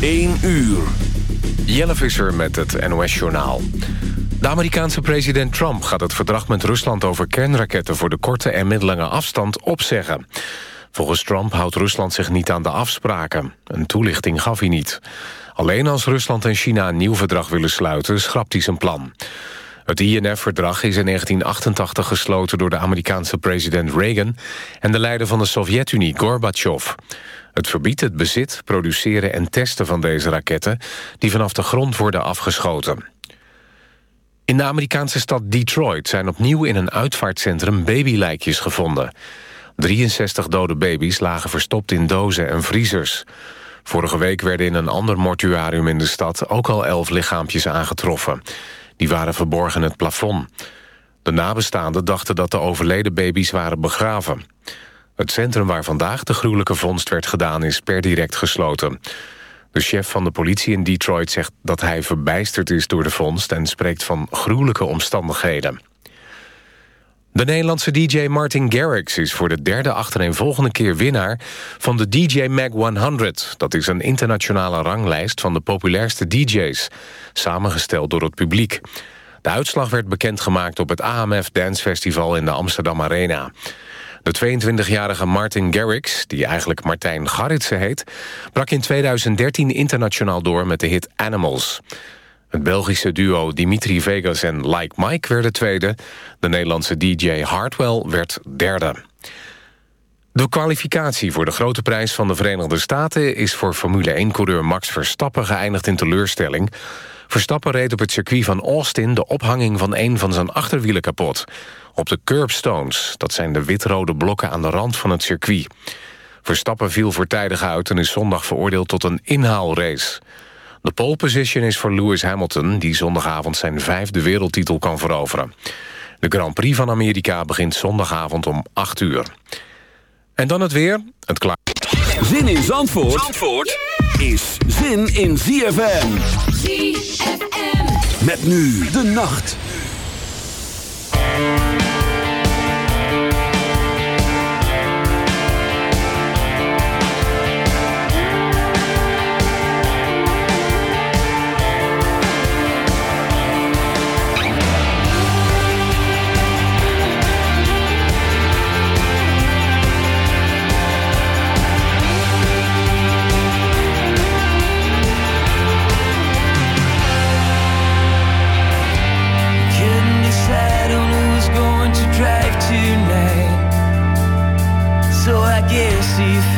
1 uur. Jelle Visser met het NOS-journaal. De Amerikaanse president Trump gaat het verdrag met Rusland... over kernraketten voor de korte en middellange afstand opzeggen. Volgens Trump houdt Rusland zich niet aan de afspraken. Een toelichting gaf hij niet. Alleen als Rusland en China een nieuw verdrag willen sluiten... schrapt hij zijn plan. Het INF-verdrag is in 1988 gesloten door de Amerikaanse president Reagan... en de leider van de Sovjet-Unie, Gorbachev. Het verbiedt het bezit, produceren en testen van deze raketten... die vanaf de grond worden afgeschoten. In de Amerikaanse stad Detroit zijn opnieuw in een uitvaartcentrum babylijkjes gevonden. 63 dode baby's lagen verstopt in dozen en vriezers. Vorige week werden in een ander mortuarium in de stad... ook al elf lichaampjes aangetroffen. Die waren verborgen in het plafond. De nabestaanden dachten dat de overleden baby's waren begraven. Het centrum waar vandaag de gruwelijke vondst werd gedaan... is per direct gesloten. De chef van de politie in Detroit zegt dat hij verbijsterd is door de vondst... en spreekt van gruwelijke omstandigheden. De Nederlandse DJ Martin Garrix is voor de derde achtereenvolgende keer winnaar van de DJ Mag 100. Dat is een internationale ranglijst van de populairste DJ's, samengesteld door het publiek. De uitslag werd bekendgemaakt op het AMF Dance Festival in de Amsterdam Arena. De 22-jarige Martin Garrix, die eigenlijk Martijn Garritsen heet... brak in 2013 internationaal door met de hit Animals. Het Belgische duo Dimitri Vegas en Like Mike werden tweede. De Nederlandse DJ Hardwell werd derde. De kwalificatie voor de grote prijs van de Verenigde Staten... is voor Formule 1-coureur Max Verstappen geëindigd in teleurstelling. Verstappen reed op het circuit van Austin... de ophanging van een van zijn achterwielen kapot. Op de curbstones, dat zijn de witrode blokken aan de rand van het circuit. Verstappen viel voortijdig uit en is zondag veroordeeld tot een inhaalrace... De pole position is voor Lewis Hamilton... die zondagavond zijn vijfde wereldtitel kan veroveren. De Grand Prix van Amerika begint zondagavond om 8 uur. En dan het weer. Het klaar. Zin in Zandvoort, Zandvoort is zin in ZFM. ZFM. Met nu de nacht.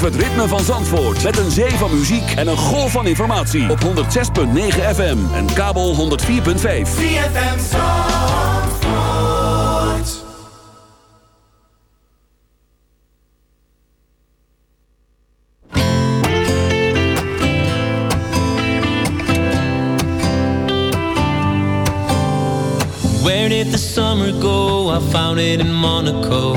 het ritme van Zandvoort. Met een zee van muziek en een golf van informatie. Op 106.9 FM en kabel 104.5. FM Zandvoort. Where did the summer go? I found it in Monaco.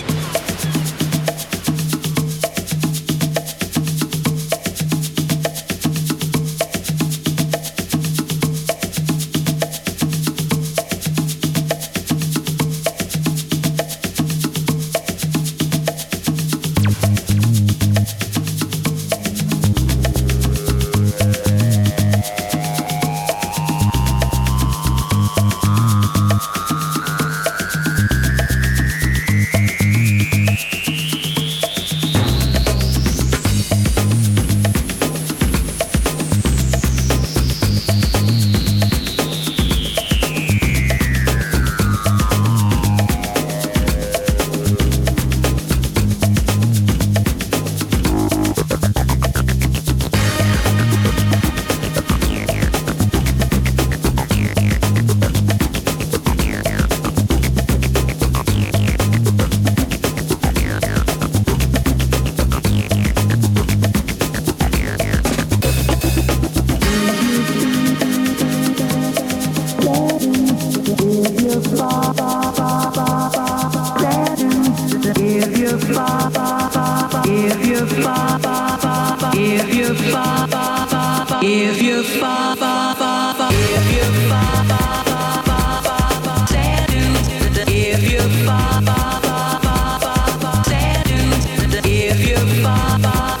Bye.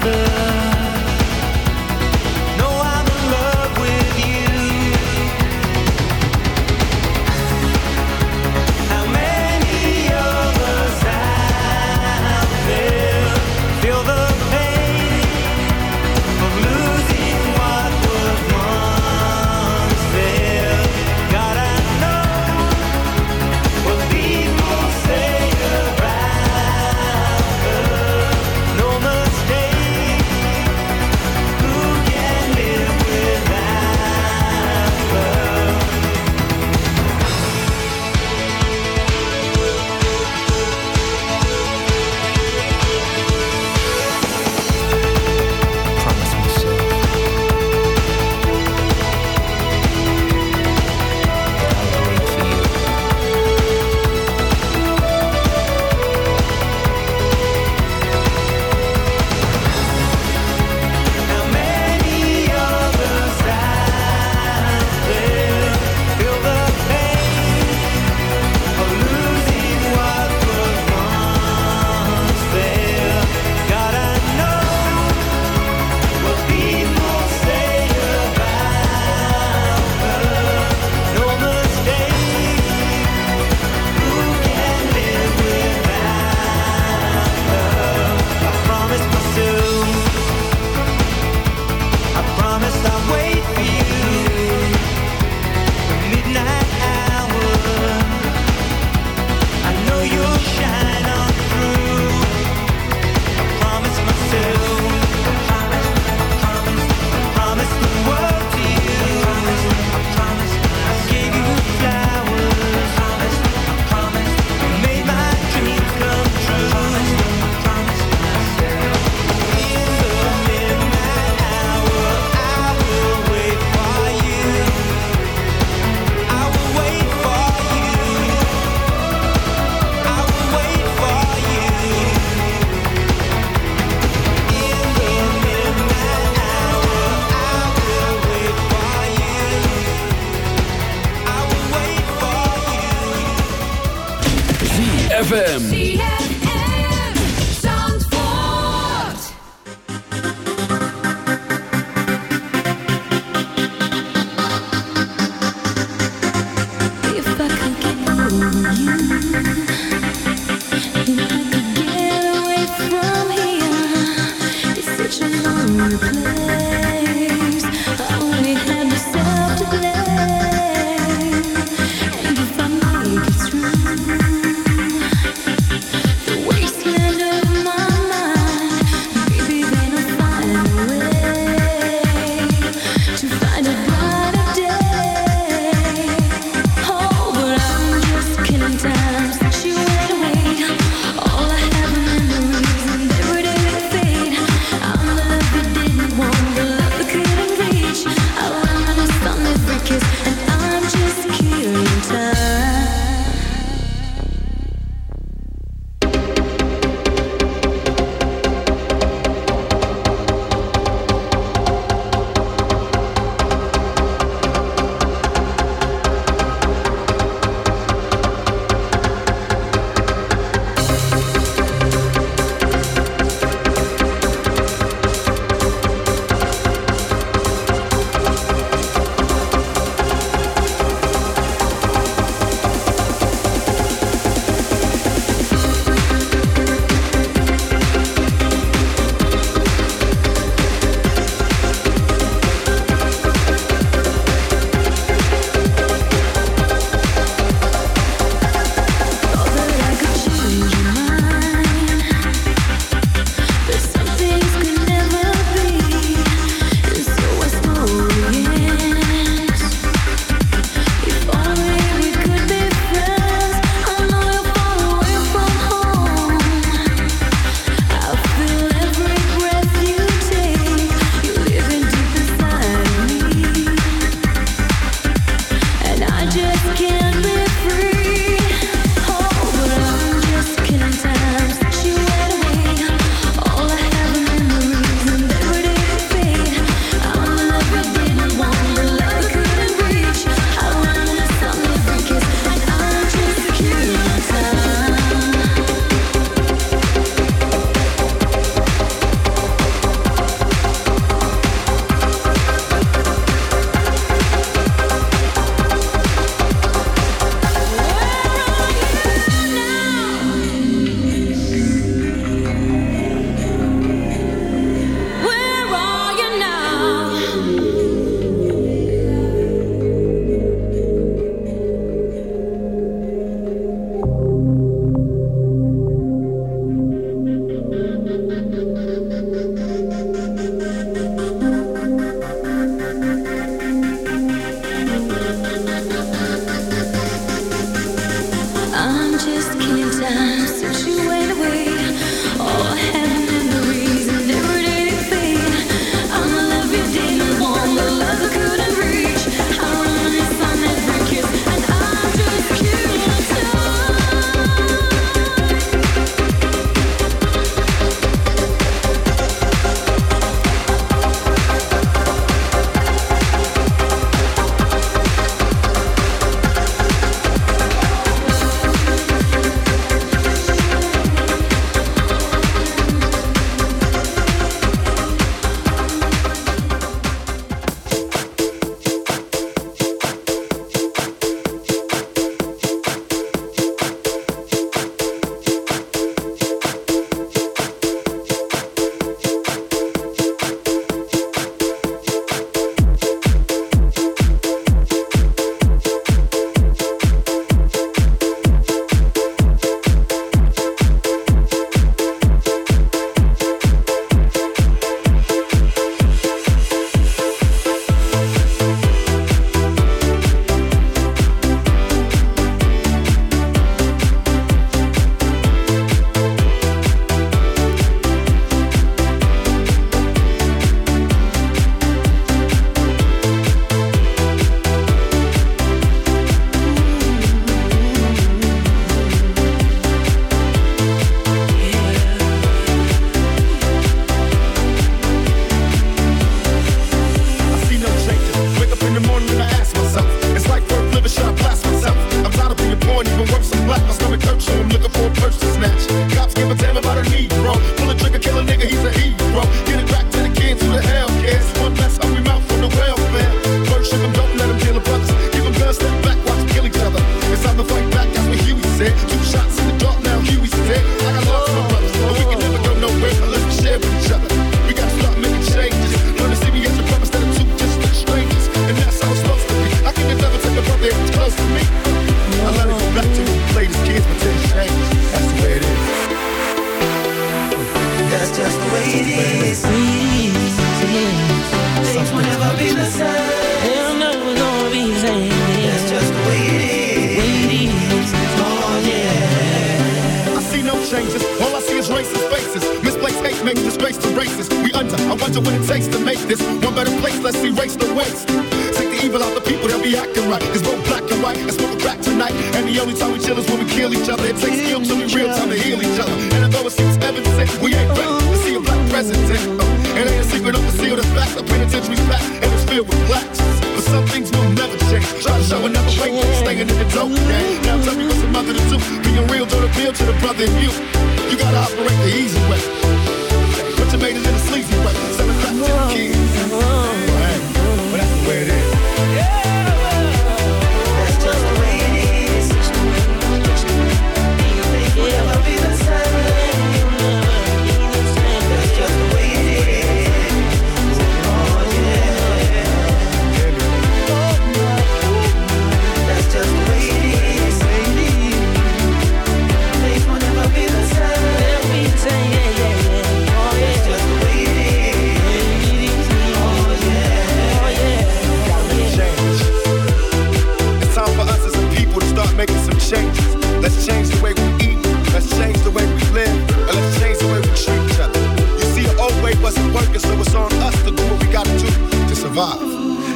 together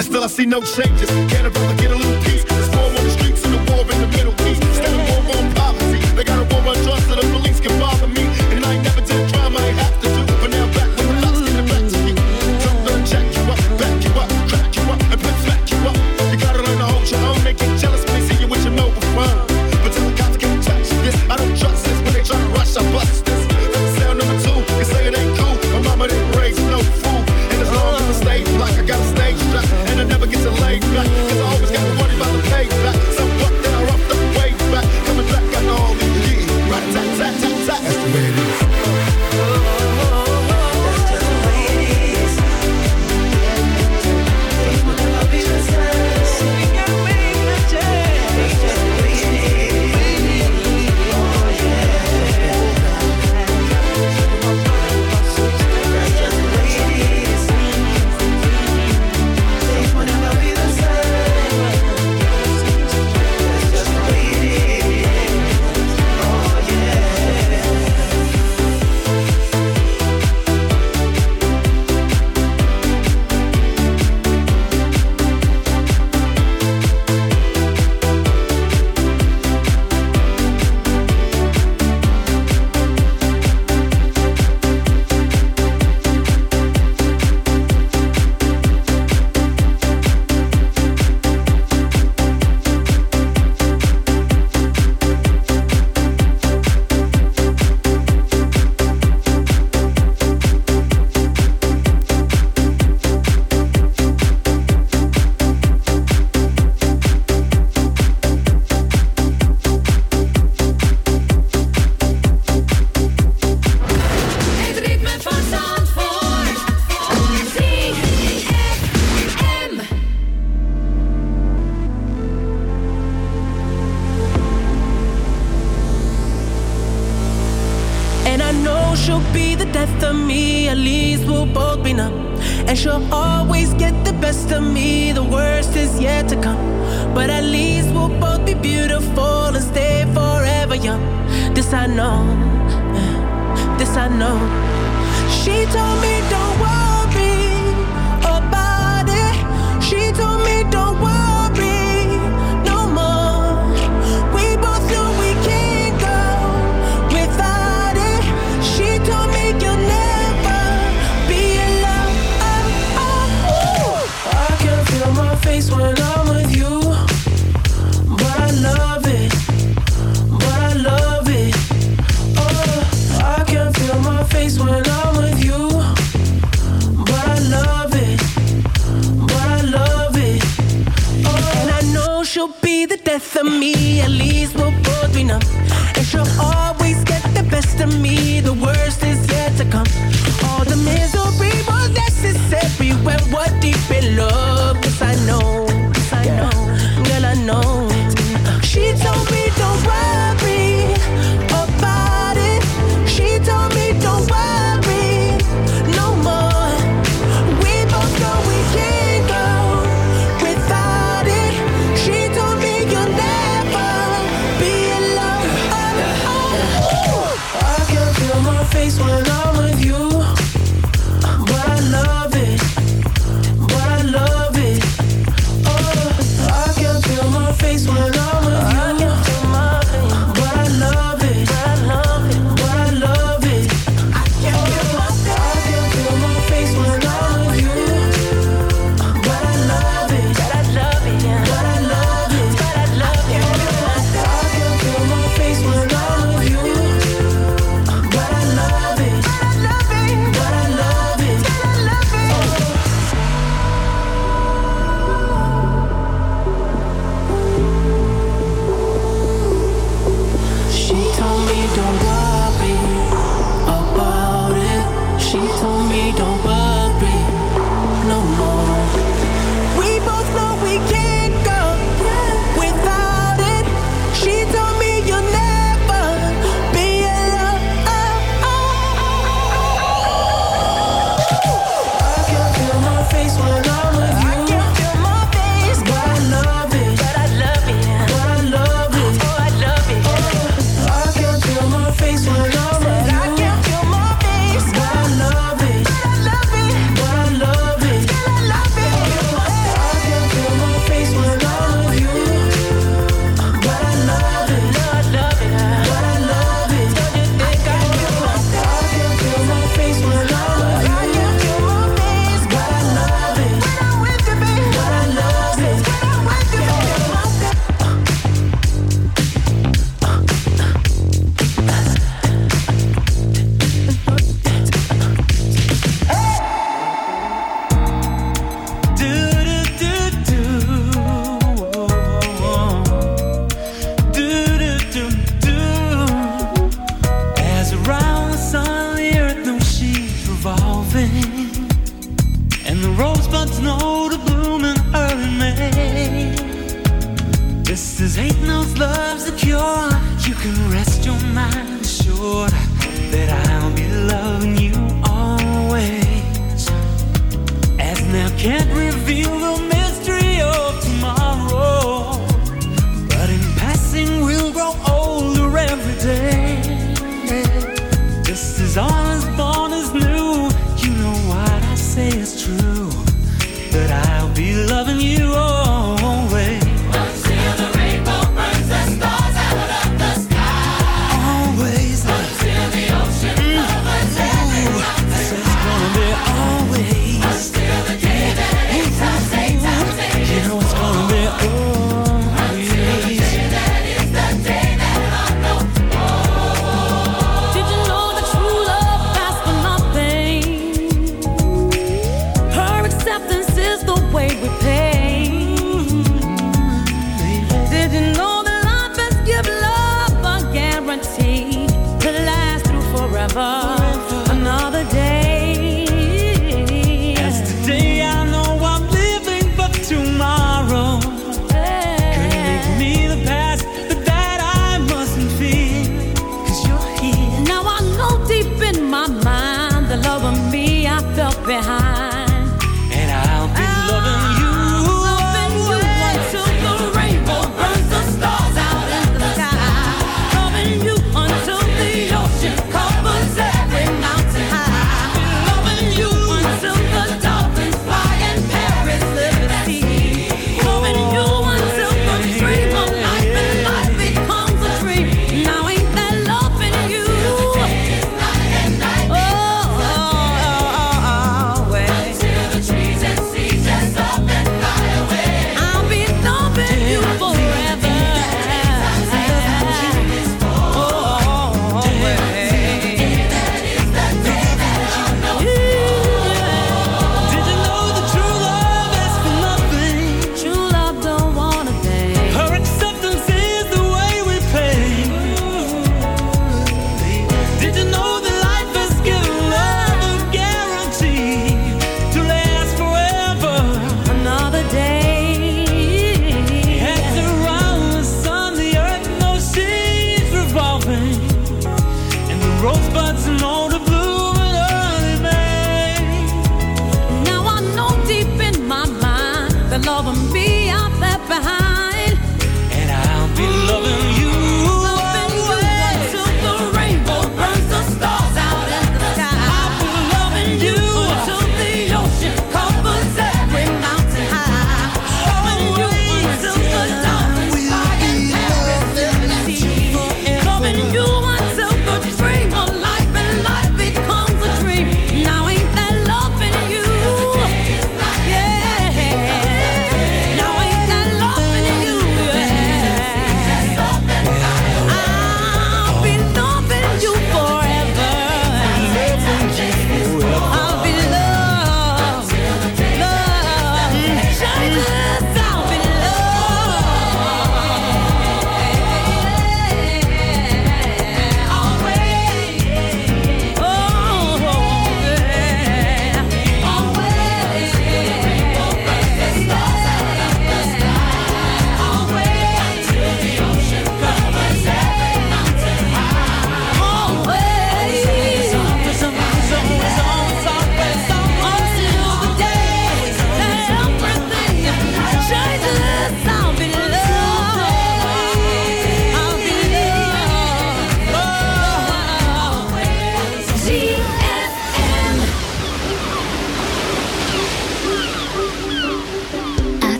and still I see no changes. Can't afford to get a little